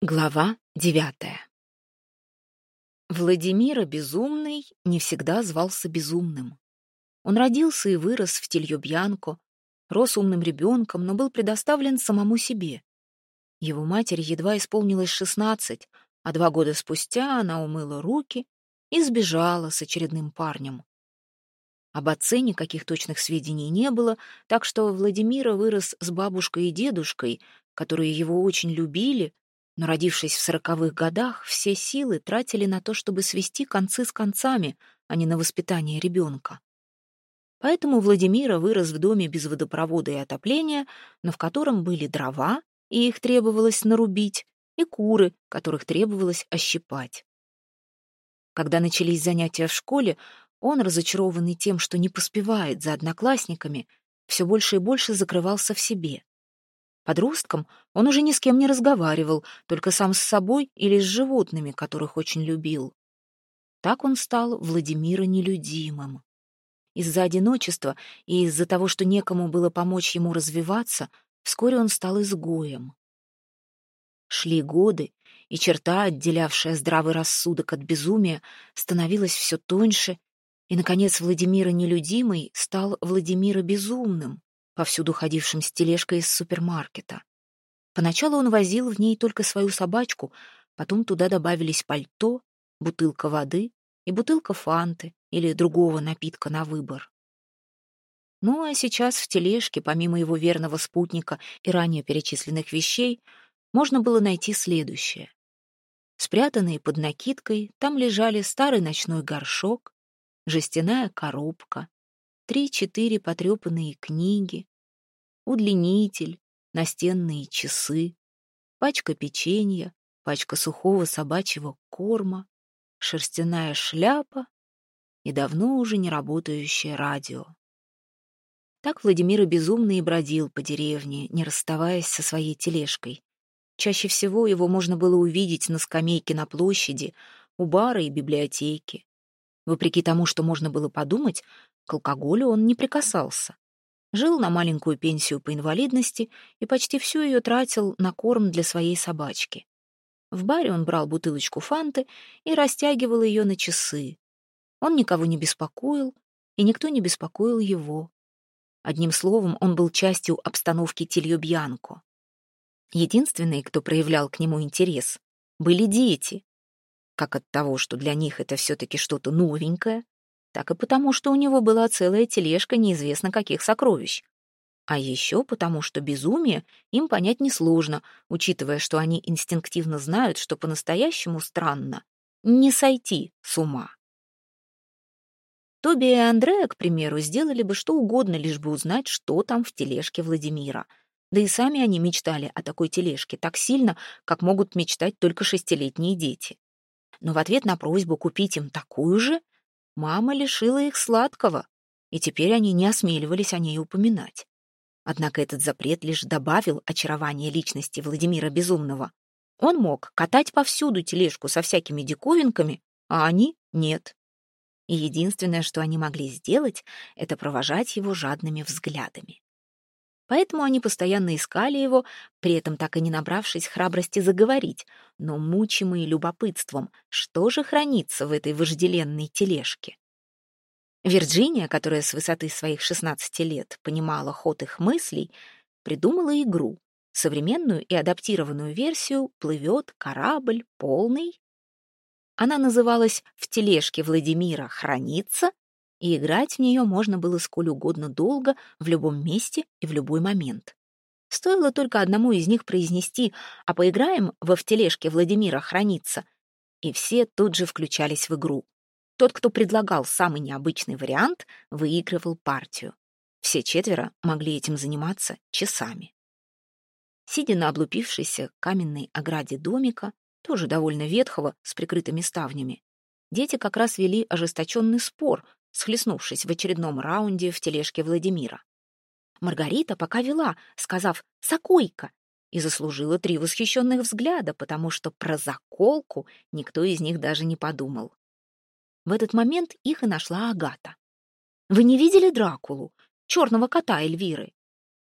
Глава девятая Владимира Безумный не всегда звался Безумным. Он родился и вырос в Тельёбьянко, рос умным ребенком, но был предоставлен самому себе. Его матери едва исполнилось шестнадцать, а два года спустя она умыла руки и сбежала с очередным парнем. Об отце никаких точных сведений не было, так что Владимира вырос с бабушкой и дедушкой, которые его очень любили, но, родившись в сороковых годах, все силы тратили на то, чтобы свести концы с концами, а не на воспитание ребенка. Поэтому Владимира вырос в доме без водопровода и отопления, но в котором были дрова, и их требовалось нарубить, и куры, которых требовалось ощипать. Когда начались занятия в школе, он, разочарованный тем, что не поспевает за одноклассниками, все больше и больше закрывался в себе. Подростком он уже ни с кем не разговаривал, только сам с собой или с животными, которых очень любил. Так он стал Владимира нелюдимым. Из-за одиночества и из-за того, что некому было помочь ему развиваться, вскоре он стал изгоем. Шли годы, и черта, отделявшая здравый рассудок от безумия, становилась все тоньше, и, наконец, Владимира нелюдимый стал Владимира безумным повсюду ходившим с тележкой из супермаркета. Поначалу он возил в ней только свою собачку, потом туда добавились пальто, бутылка воды и бутылка фанты или другого напитка на выбор. Ну а сейчас в тележке, помимо его верного спутника и ранее перечисленных вещей, можно было найти следующее. Спрятанные под накидкой, там лежали старый ночной горшок, жестяная коробка, три-четыре потрепанные книги, удлинитель, настенные часы, пачка печенья, пачка сухого собачьего корма, шерстяная шляпа и давно уже не работающее радио. Так Владимир и безумно и бродил по деревне, не расставаясь со своей тележкой. Чаще всего его можно было увидеть на скамейке на площади, у бара и библиотеки. Вопреки тому, что можно было подумать, к алкоголю он не прикасался. Жил на маленькую пенсию по инвалидности и почти всю ее тратил на корм для своей собачки. В баре он брал бутылочку фанты и растягивал ее на часы. Он никого не беспокоил, и никто не беспокоил его. Одним словом, он был частью обстановки Тильёбьянко. Единственные, кто проявлял к нему интерес, были дети. Как от того, что для них это все-таки что-то новенькое, так и потому, что у него была целая тележка неизвестно каких сокровищ. А еще потому, что безумие им понять несложно, учитывая, что они инстинктивно знают, что по-настоящему странно не сойти с ума. Тоби и Андрея, к примеру, сделали бы что угодно, лишь бы узнать, что там в тележке Владимира. Да и сами они мечтали о такой тележке так сильно, как могут мечтать только шестилетние дети. Но в ответ на просьбу купить им такую же, Мама лишила их сладкого, и теперь они не осмеливались о ней упоминать. Однако этот запрет лишь добавил очарование личности Владимира Безумного. Он мог катать повсюду тележку со всякими диковинками, а они — нет. И единственное, что они могли сделать, это провожать его жадными взглядами. Поэтому они постоянно искали его, при этом так и не набравшись храбрости заговорить, но мучимые любопытством, что же хранится в этой вожделенной тележке. Вирджиния, которая с высоты своих 16 лет понимала ход их мыслей, придумала игру, современную и адаптированную версию «Плывет корабль полный». Она называлась «В тележке Владимира хранится» и играть в нее можно было сколь угодно долго, в любом месте и в любой момент. Стоило только одному из них произнести «А поиграем во в тележке Владимира хранится», и все тут же включались в игру. Тот, кто предлагал самый необычный вариант, выигрывал партию. Все четверо могли этим заниматься часами. Сидя на облупившейся каменной ограде домика, тоже довольно ветхого, с прикрытыми ставнями, дети как раз вели ожесточенный спор схлестнувшись в очередном раунде в тележке Владимира. Маргарита пока вела, сказав «Сокойка», и заслужила три восхищенных взгляда, потому что про заколку никто из них даже не подумал. В этот момент их и нашла Агата. «Вы не видели Дракулу, черного кота Эльвиры?»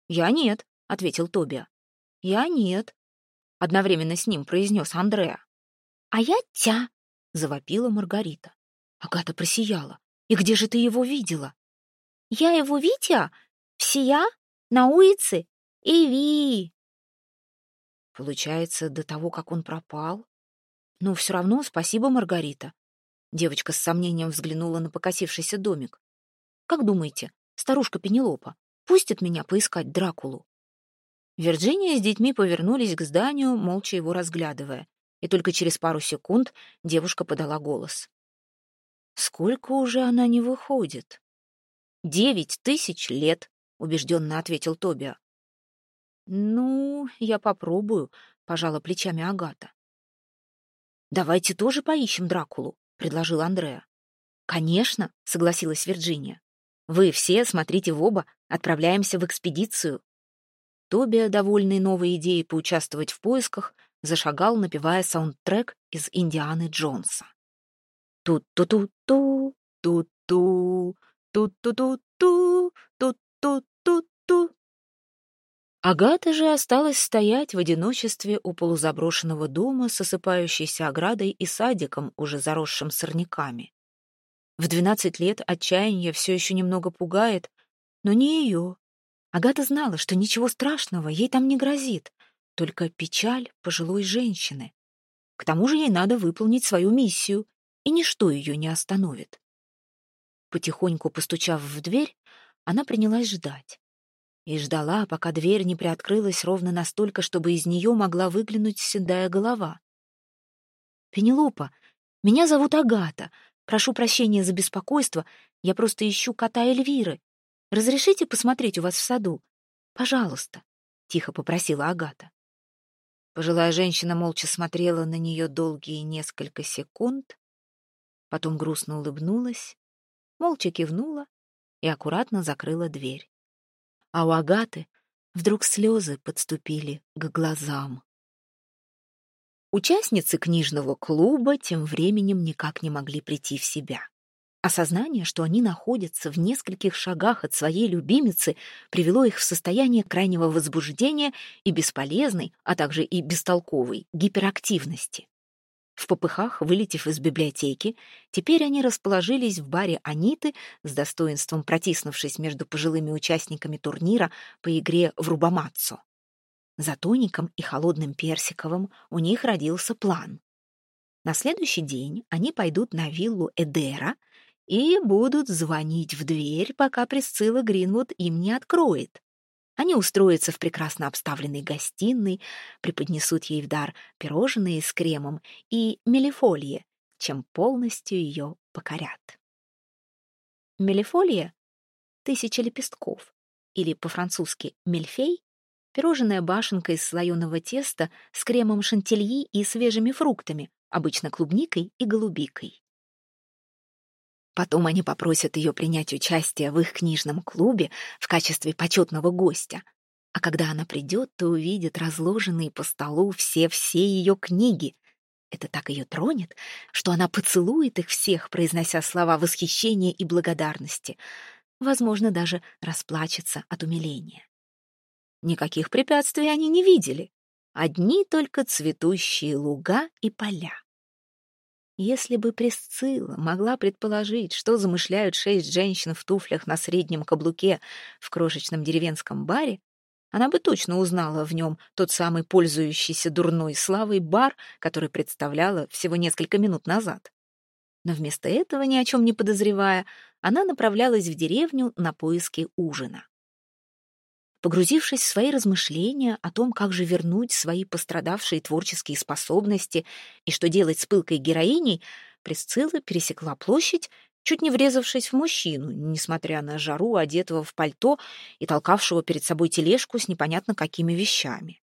«Я нет», — ответил Тобиа. «Я нет». одновременно с ним произнес Андреа. «А я тя!» — завопила Маргарита. Агата просияла. «И где же ты его видела?» «Я его Витя? Всея? На улице? Иви!» Получается, до того, как он пропал? Ну, все равно спасибо, Маргарита. Девочка с сомнением взглянула на покосившийся домик. Как думаете, старушка Пенелопа пустит меня поискать Дракулу? Вирджиния с детьми повернулись к зданию, молча его разглядывая, и только через пару секунд девушка подала голос. «Сколько уже она не выходит?» «Девять тысяч лет», — убежденно ответил Тобиа. «Ну, я попробую», — пожала плечами Агата. «Давайте тоже поищем Дракулу», — предложил Андреа. «Конечно», — согласилась Вирджиния. «Вы все смотрите в оба, отправляемся в экспедицию». Тобиа, довольный новой идеей поучаствовать в поисках, зашагал, напевая саундтрек из «Индианы Джонса». Тут-ту-ту-ту, тут-ту, тут-ту-ту-ту, тут-ту-ту-ту. Агата же осталась стоять в одиночестве у полузаброшенного дома с осыпающейся оградой и садиком, уже заросшим сорняками. В двенадцать лет отчаяние все еще немного пугает, но не ее. Агата знала, что ничего страшного ей там не грозит, только печаль пожилой женщины. К тому же ей надо выполнить свою миссию, и ничто ее не остановит. Потихоньку постучав в дверь, она принялась ждать. И ждала, пока дверь не приоткрылась ровно настолько, чтобы из нее могла выглянуть седая голова. «Пенелопа, меня зовут Агата. Прошу прощения за беспокойство. Я просто ищу кота Эльвиры. Разрешите посмотреть у вас в саду? Пожалуйста», — тихо попросила Агата. Пожилая женщина молча смотрела на нее долгие несколько секунд, потом грустно улыбнулась, молча кивнула и аккуратно закрыла дверь. А у Агаты вдруг слезы подступили к глазам. Участницы книжного клуба тем временем никак не могли прийти в себя. Осознание, что они находятся в нескольких шагах от своей любимицы, привело их в состояние крайнего возбуждения и бесполезной, а также и бестолковой гиперактивности. В попыхах, вылетев из библиотеки, теперь они расположились в баре Аниты, с достоинством протиснувшись между пожилыми участниками турнира по игре в рубамаццо. За тоником и холодным персиковым у них родился план. На следующий день они пойдут на виллу Эдера — и будут звонить в дверь, пока Присцилла Гринвуд им не откроет. Они устроятся в прекрасно обставленной гостиной, преподнесут ей в дар пирожные с кремом и мелифолье, чем полностью ее покорят. Мелифолье — тысяча лепестков, или по-французски мельфей — пирожная башенка из слоеного теста с кремом шантильи и свежими фруктами, обычно клубникой и голубикой. Потом они попросят ее принять участие в их книжном клубе в качестве почетного гостя. А когда она придет, то увидит разложенные по столу все-все ее книги. Это так ее тронет, что она поцелует их всех, произнося слова восхищения и благодарности. Возможно, даже расплачется от умиления. Никаких препятствий они не видели. Одни только цветущие луга и поля. Если бы Пресцилла могла предположить, что замышляют шесть женщин в туфлях на среднем каблуке в крошечном деревенском баре, она бы точно узнала в нем тот самый пользующийся дурной славой бар, который представляла всего несколько минут назад. Но вместо этого, ни о чем не подозревая, она направлялась в деревню на поиски ужина. Погрузившись в свои размышления о том, как же вернуть свои пострадавшие творческие способности и что делать с пылкой героиней, Присцилла пересекла площадь, чуть не врезавшись в мужчину, несмотря на жару, одетого в пальто и толкавшего перед собой тележку с непонятно какими вещами.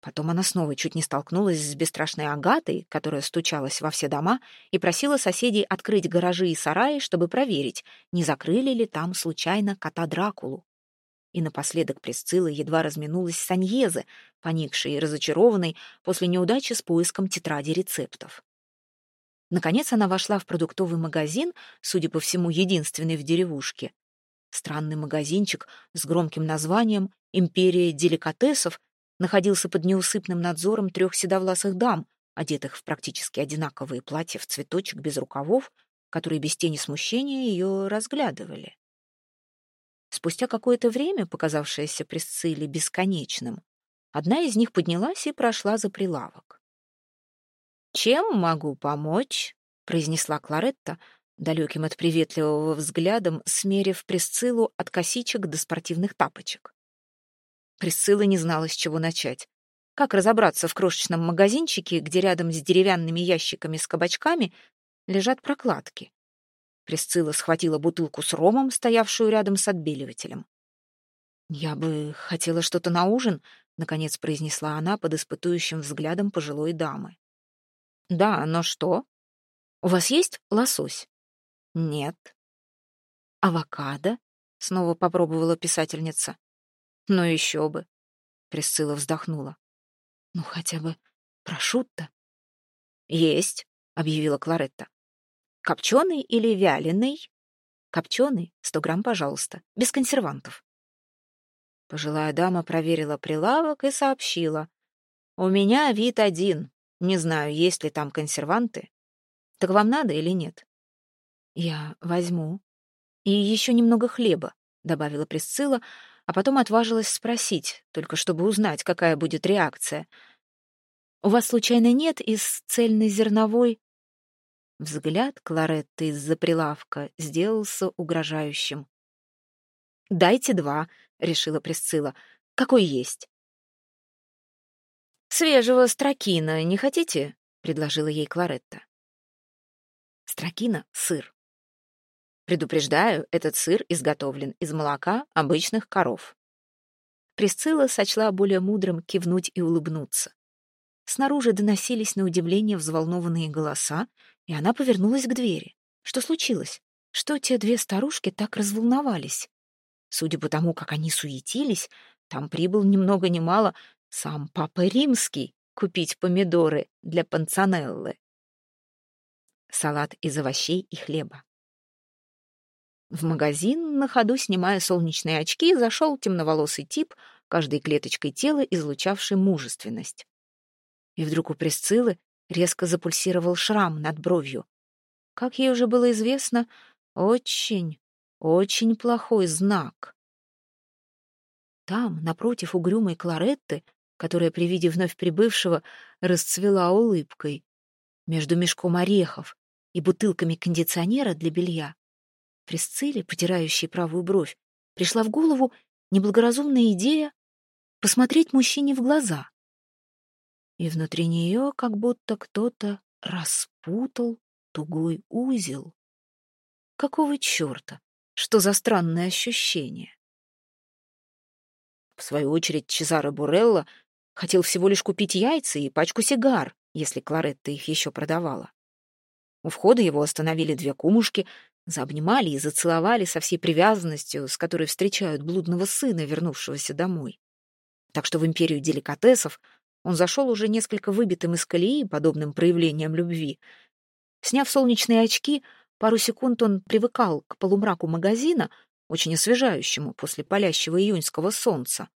Потом она снова чуть не столкнулась с бесстрашной Агатой, которая стучалась во все дома и просила соседей открыть гаражи и сараи, чтобы проверить, не закрыли ли там случайно кота Дракулу. И напоследок Пресцилла едва разминулась с Аньезе, поникшей и разочарованной после неудачи с поиском тетради рецептов. Наконец она вошла в продуктовый магазин, судя по всему, единственный в деревушке. Странный магазинчик с громким названием «Империя деликатесов» находился под неусыпным надзором трех седовласых дам, одетых в практически одинаковые платья в цветочек без рукавов, которые без тени смущения ее разглядывали. Спустя какое-то время, показавшееся Присцилле бесконечным, одна из них поднялась и прошла за прилавок. «Чем могу помочь?» — произнесла Кларетта, далеким от приветливого взглядом, смерив Присциллу от косичек до спортивных тапочек. Присцилла не знала, с чего начать. Как разобраться в крошечном магазинчике, где рядом с деревянными ящиками с кабачками лежат прокладки? Присцилла схватила бутылку с ромом, стоявшую рядом с отбеливателем. «Я бы хотела что-то на ужин», — наконец произнесла она под испытующим взглядом пожилой дамы. «Да, но что? У вас есть лосось?» «Нет». «Авокадо?» — снова попробовала писательница. «Ну еще бы!» — Присцилла вздохнула. «Ну хотя бы прошутто». «Есть», — объявила Кларетта. «Копченый или вяленый?» «Копченый, сто грамм, пожалуйста, без консервантов». Пожилая дама проверила прилавок и сообщила. «У меня вид один. Не знаю, есть ли там консерванты. Так вам надо или нет?» «Я возьму. И еще немного хлеба», — добавила Присцилла, а потом отважилась спросить, только чтобы узнать, какая будет реакция. «У вас, случайно, нет из цельнозерновой...» Взгляд Кларетты из-за прилавка сделался угрожающим. «Дайте два», — решила Присцилла. «Какой есть?» «Свежего строкина не хотите?» — предложила ей Кларетта. Строкина — сыр. Предупреждаю, этот сыр изготовлен из молока обычных коров. Присцилла сочла более мудрым кивнуть и улыбнуться. Снаружи доносились на удивление взволнованные голоса, и она повернулась к двери. Что случилось? Что те две старушки так разволновались? Судя по тому, как они суетились, там прибыл ни много ни мало сам Папа Римский купить помидоры для панцанеллы. Салат из овощей и хлеба. В магазин, на ходу снимая солнечные очки, зашел темноволосый тип, каждой клеточкой тела излучавший мужественность. И вдруг у Пресциллы резко запульсировал шрам над бровью. Как ей уже было известно, очень, очень плохой знак. Там, напротив угрюмой Кларетты, которая при виде вновь прибывшего расцвела улыбкой, между мешком орехов и бутылками кондиционера для белья, Присцилле, потирающей правую бровь, пришла в голову неблагоразумная идея посмотреть мужчине в глаза. И внутри нее как будто кто-то распутал тугой узел. Какого черта? Что за странное ощущение? В свою очередь Чезаро Бурелло хотел всего лишь купить яйца и пачку сигар, если Кларетта их еще продавала. У входа его остановили две кумушки, заобнимали и зацеловали со всей привязанностью, с которой встречают блудного сына, вернувшегося домой. Так что в империю деликатесов он зашел уже несколько выбитым из колеи, подобным проявлением любви. Сняв солнечные очки, пару секунд он привыкал к полумраку магазина, очень освежающему после палящего июньского солнца.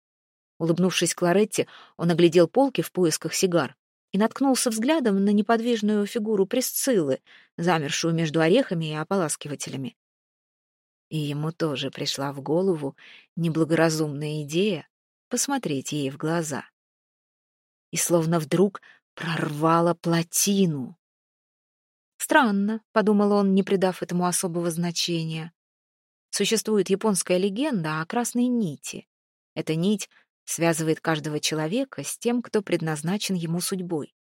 Улыбнувшись Кларетте, он оглядел полки в поисках сигар и наткнулся взглядом на неподвижную фигуру Пресциллы, замершую между орехами и ополаскивателями. И ему тоже пришла в голову неблагоразумная идея посмотреть ей в глаза. И словно вдруг прорвала плотину. «Странно», — подумал он, не придав этому особого значения. Существует японская легенда о красной нити. Эта нить связывает каждого человека с тем, кто предназначен ему судьбой.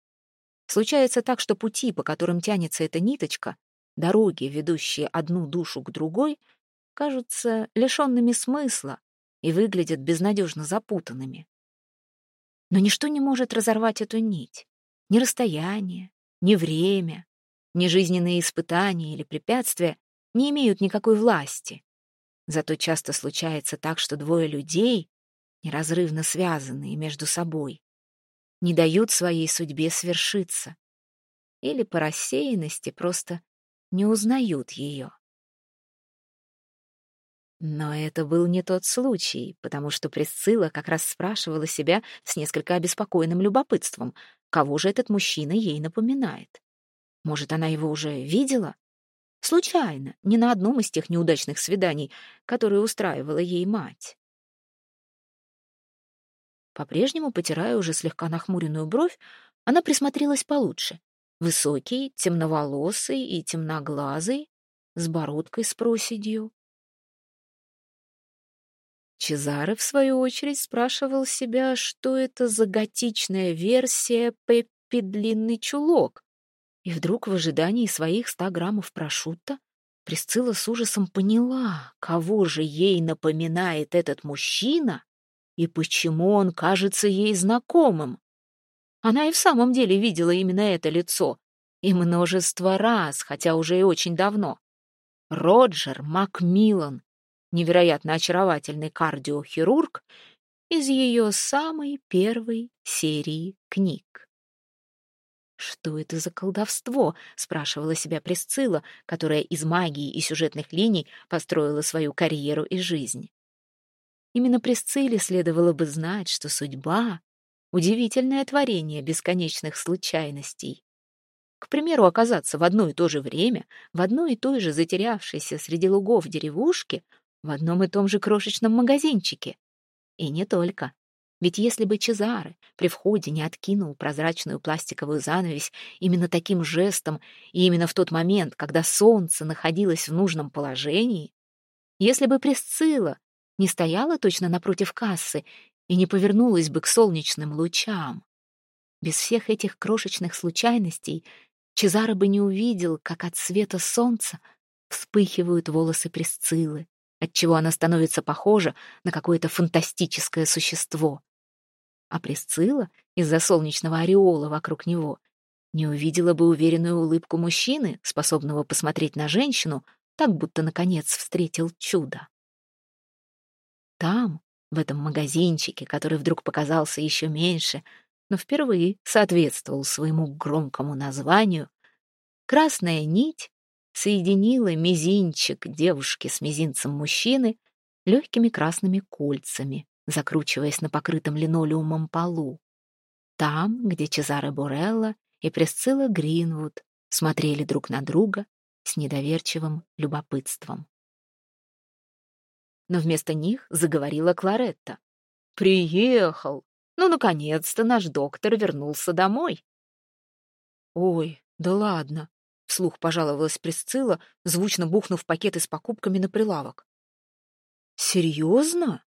Случается так, что пути, по которым тянется эта ниточка, дороги, ведущие одну душу к другой, кажутся лишенными смысла и выглядят безнадежно запутанными. Но ничто не может разорвать эту нить. Ни расстояние, ни время, ни жизненные испытания или препятствия не имеют никакой власти. Зато часто случается так, что двое людей, неразрывно связанные между собой, не дают своей судьбе свершиться или по рассеянности просто не узнают ее. Но это был не тот случай, потому что Присцилла как раз спрашивала себя с несколько обеспокоенным любопытством, кого же этот мужчина ей напоминает. Может, она его уже видела? Случайно, не на одном из тех неудачных свиданий, которые устраивала ей мать. По-прежнему, потирая уже слегка нахмуренную бровь, она присмотрелась получше. Высокий, темноволосый и темноглазый, с бородкой с проседью. Чезаре, в свою очередь, спрашивал себя, что это за готичная версия Пеппи Длинный Чулок. И вдруг в ожидании своих ста граммов прошутто Присцилла с ужасом поняла, кого же ей напоминает этот мужчина и почему он кажется ей знакомым. Она и в самом деле видела именно это лицо, и множество раз, хотя уже и очень давно. Роджер Макмиллан, невероятно очаровательный кардиохирург из ее самой первой серии книг. «Что это за колдовство?» — спрашивала себя Присцилла, которая из магии и сюжетных линий построила свою карьеру и жизнь. Именно Присцилле следовало бы знать, что судьба — удивительное творение бесконечных случайностей. К примеру, оказаться в одно и то же время, в одной и той же затерявшейся среди лугов деревушке, в одном и том же крошечном магазинчике. И не только. Ведь если бы Чезаре при входе не откинул прозрачную пластиковую занавесь именно таким жестом и именно в тот момент, когда солнце находилось в нужном положении, если бы Пресцилла не стояла точно напротив кассы и не повернулась бы к солнечным лучам, без всех этих крошечных случайностей Чезаро бы не увидел, как от света солнца вспыхивают волосы Пресциллы, отчего она становится похожа на какое-то фантастическое существо. А Пресцилла из-за солнечного ореола вокруг него не увидела бы уверенную улыбку мужчины, способного посмотреть на женщину, так будто, наконец, встретил чудо. Там, в этом магазинчике, который вдруг показался еще меньше, но впервые соответствовал своему громкому названию, красная нить соединила мизинчик девушки с мизинцем мужчины легкими красными кольцами, закручиваясь на покрытом линолеумом полу. Там, где Чезаре Борелло и Пресцилла Гринвуд смотрели друг на друга с недоверчивым любопытством. Но вместо них заговорила Кларетта. «Приехал! Ну, наконец-то наш доктор вернулся домой!» «Ой, да ладно!» — вслух пожаловалась Присцилла, звучно бухнув пакеты с покупками на прилавок. «Серьезно?»